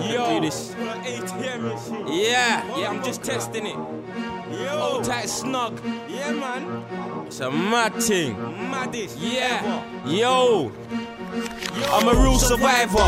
Yo, this. Yeah, yeah, I'm just testing it. Yo, Old tight snug. Yeah, man. It's a mad thing. Maddest. Yeah, yo. I'm a real survivor.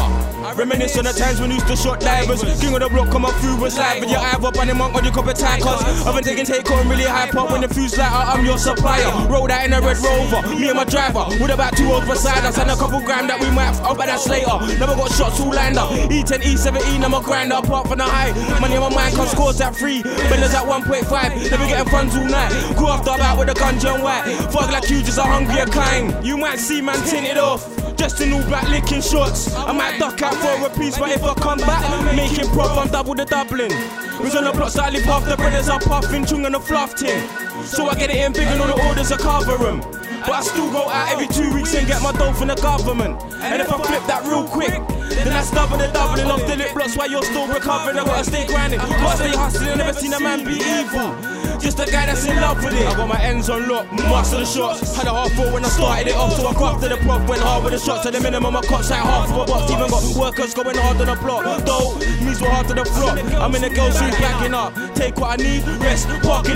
Reminisce on the times when we used to shot divers. King of the block, come up through with live. With your eye up on the monk cup of tie cause I've been taking take on really high pop when the fuse light out, I'm your supplier. Roll that in a red rover, me and my driver. With about two old beside us and a couple gram that we might have up by that later. Never got shots all lined up. E10, E17, I'm a grinder apart from the high. Money on my mind, cause scores at three. Benders at 1.5. Never getting funds all night. Go after about with a gun, and white. Fuck like you, just a hungrier kind. You might see man tinted off. Just in all black licking shorts. I might duck out for a piece, but if I come back, make it I'm double the doubling. Who's on the block, start live half the brothers are puffing, chung and the fluff ting. So I get it in big and all the orders are cover 'em. But I still go out every two weeks and get my dough from the government. And if I flip that real quick, then that's double the doubling off the lip blocks while you're still recovering. I gotta stay grinding, gotta stay hustling. Never seen a man be evil. Just a guy that's in love with it. I got my ends on lock, master the shots. Had a half four when I started it off, so I crafted the prop. Went hard with the shots. To the minimum, I cops like half of a box. Even got workers going hard on the block. Though, me's were hard to the floor. I'm in the girl suit backing up. Take what I need, rest, parking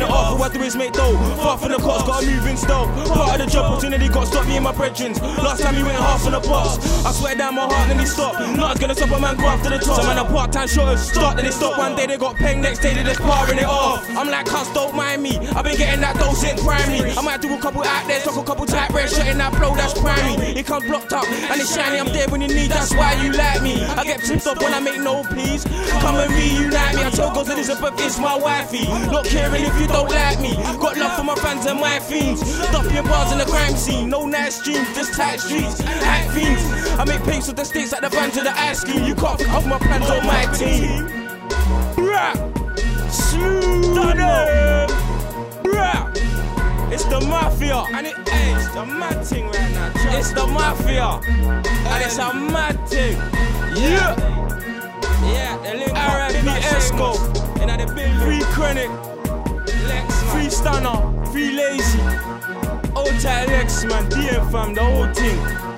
I do is make dough. Far from the cops, got a moving stove. Part of the job, opportunity got stopped me and my brethren. Last time he went half on the box. I swear down my heart, then he stopped. Nothing's gonna stop a man go after the top. Some man a part time shooters. Start, then they stop. One day they got paying, next day they just parring it off. I'm like, cuz don't mind me. I've been getting that dough since primary. I might do a couple out there, talk a couple tight red, shutting that flow, that's primary. It comes blocked up and it's shiny. I'm there when you need, that's why you like me. When I make no please. Come and reunite me. I tell girls Elizabeth it's my wifey. Not caring if you don't like me. Got love for my fans and my fiends. Stop your bars in the crime scene. No nice dreams, just tight streets. Hack fiends. I make papes with the sticks at the band to the ice cream. You can't pick my plans on my team. Rap. Smooth. The mafia, and it, hey, it's the mad thing right now. It's the mafia, and it's a mad thing. Yeah, yeah. The link R.I.P. Esco, and at the building. Free Chronic, Lex, free Stunner, free Lazy, Old Tight Lex, man, DM fam, the whole thing.